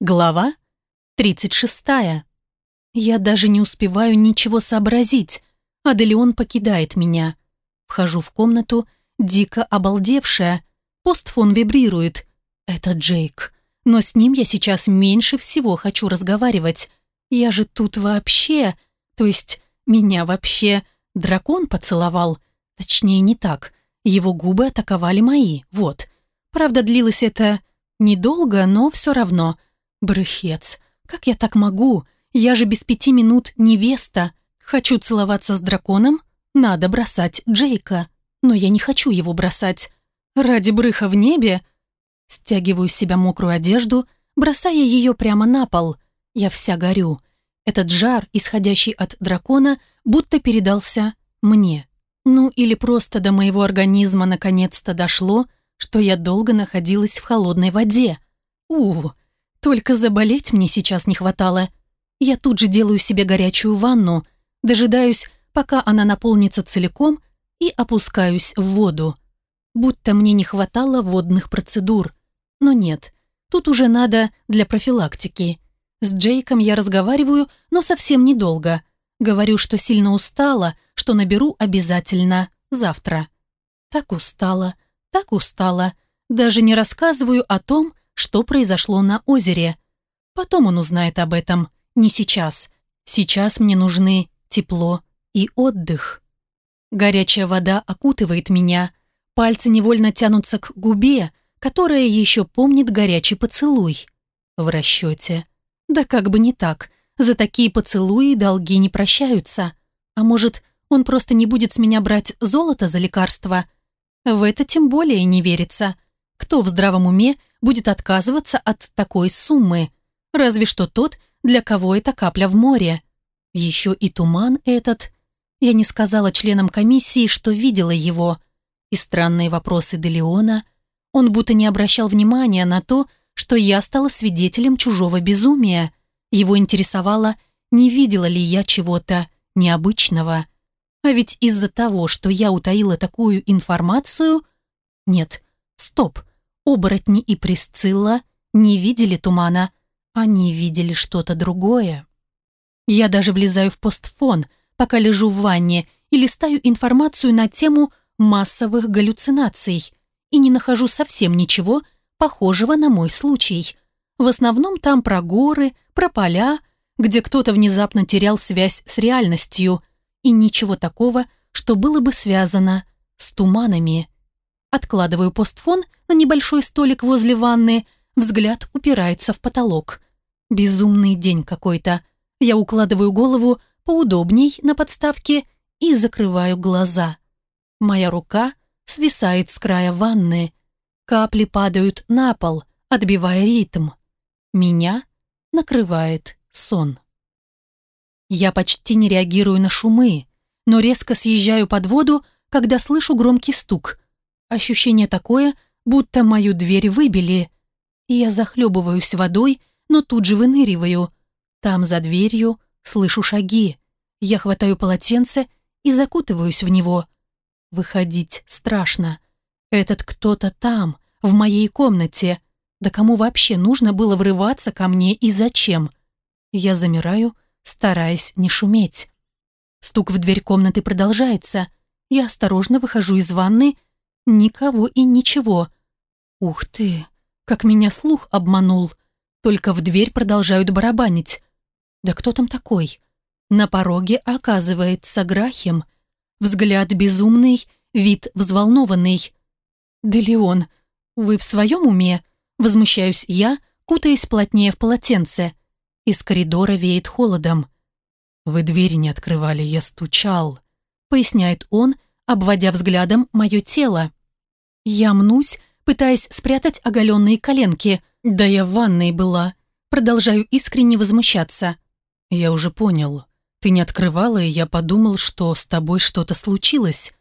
Глава 36. Я даже не успеваю ничего сообразить. Аделеон покидает меня. Вхожу в комнату, дико обалдевшая. Постфон вибрирует. Это Джейк. Но с ним я сейчас меньше всего хочу разговаривать. Я же тут вообще... То есть, меня вообще дракон поцеловал. Точнее, не так. Его губы атаковали мои, вот. Правда, длилось это недолго, но все равно... Брыхец, как я так могу? Я же без пяти минут невеста. Хочу целоваться с драконом? Надо бросать Джейка. Но я не хочу его бросать. Ради брыха в небе? Стягиваю себя мокрую одежду, бросая ее прямо на пол. Я вся горю. Этот жар, исходящий от дракона, будто передался мне. Ну или просто до моего организма наконец-то дошло, что я долго находилась в холодной воде. Ух! Только заболеть мне сейчас не хватало. Я тут же делаю себе горячую ванну, дожидаюсь, пока она наполнится целиком, и опускаюсь в воду. Будто мне не хватало водных процедур. Но нет, тут уже надо для профилактики. С Джейком я разговариваю, но совсем недолго. Говорю, что сильно устала, что наберу обязательно завтра. Так устала, так устала. Даже не рассказываю о том, что произошло на озере. Потом он узнает об этом, не сейчас. Сейчас мне нужны тепло и отдых. Горячая вода окутывает меня, пальцы невольно тянутся к губе, которая еще помнит горячий поцелуй. В расчете. Да как бы не так. За такие поцелуи долги не прощаются. А может, он просто не будет с меня брать золото за лекарство? В это тем более не верится. Кто в здравом уме будет отказываться от такой суммы, разве что тот, для кого это капля в море. Еще и туман этот. Я не сказала членам комиссии, что видела его. И странные вопросы Делеона. Он будто не обращал внимания на то, что я стала свидетелем чужого безумия. Его интересовало, не видела ли я чего-то необычного. А ведь из-за того, что я утаила такую информацию... Нет, стоп, Оборотни и Присцилла не видели тумана, а они видели что-то другое. Я даже влезаю в постфон, пока лежу в ванне и листаю информацию на тему массовых галлюцинаций и не нахожу совсем ничего похожего на мой случай. В основном там про горы, про поля, где кто-то внезапно терял связь с реальностью и ничего такого, что было бы связано с туманами. Откладываю постфон на небольшой столик возле ванны. Взгляд упирается в потолок. Безумный день какой-то. Я укладываю голову поудобней на подставке и закрываю глаза. Моя рука свисает с края ванны. Капли падают на пол, отбивая ритм. Меня накрывает сон. Я почти не реагирую на шумы, но резко съезжаю под воду, когда слышу громкий стук – Ощущение такое, будто мою дверь выбили. Я захлебываюсь водой, но тут же выныриваю. Там, за дверью, слышу шаги. Я хватаю полотенце и закутываюсь в него. Выходить страшно. Этот кто-то там, в моей комнате. Да кому вообще нужно было врываться ко мне и зачем? Я замираю, стараясь не шуметь. Стук в дверь комнаты продолжается. Я осторожно выхожу из ванны Никого и ничего. Ух ты, как меня слух обманул. Только в дверь продолжают барабанить. Да кто там такой? На пороге оказывается Грахем. Взгляд безумный, вид взволнованный. «Да, Леон, вы в своем уме?» Возмущаюсь я, кутаясь плотнее в полотенце. Из коридора веет холодом. «Вы двери не открывали, я стучал», — поясняет он, обводя взглядом мое тело. Я мнусь, пытаясь спрятать оголенные коленки. Да я в ванной была. Продолжаю искренне возмущаться. «Я уже понял. Ты не открывала, и я подумал, что с тобой что-то случилось».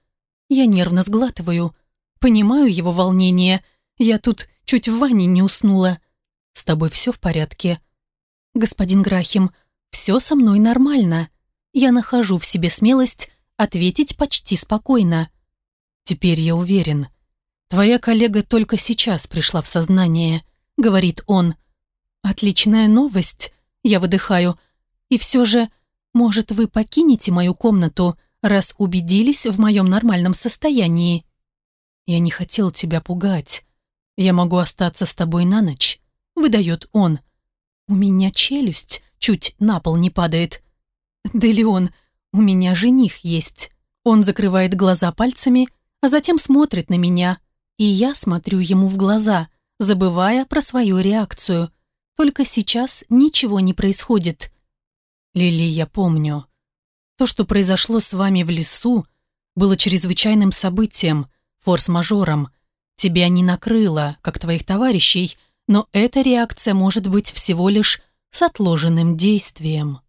Я нервно сглатываю. Понимаю его волнение. Я тут чуть в ванне не уснула. «С тобой все в порядке?» «Господин Грахим, все со мной нормально. Я нахожу в себе смелость ответить почти спокойно». «Теперь я уверен, «Твоя коллега только сейчас пришла в сознание», — говорит он. «Отличная новость», — я выдыхаю. «И все же, может, вы покинете мою комнату, раз убедились в моем нормальном состоянии?» «Я не хотел тебя пугать. Я могу остаться с тобой на ночь», — выдает он. «У меня челюсть чуть на пол не падает». «Делеон, у меня жених есть». Он закрывает глаза пальцами, а затем смотрит на меня и я смотрю ему в глаза, забывая про свою реакцию. Только сейчас ничего не происходит. Лили, я помню. То, что произошло с вами в лесу, было чрезвычайным событием, форс-мажором. Тебя не накрыло, как твоих товарищей, но эта реакция может быть всего лишь с отложенным действием.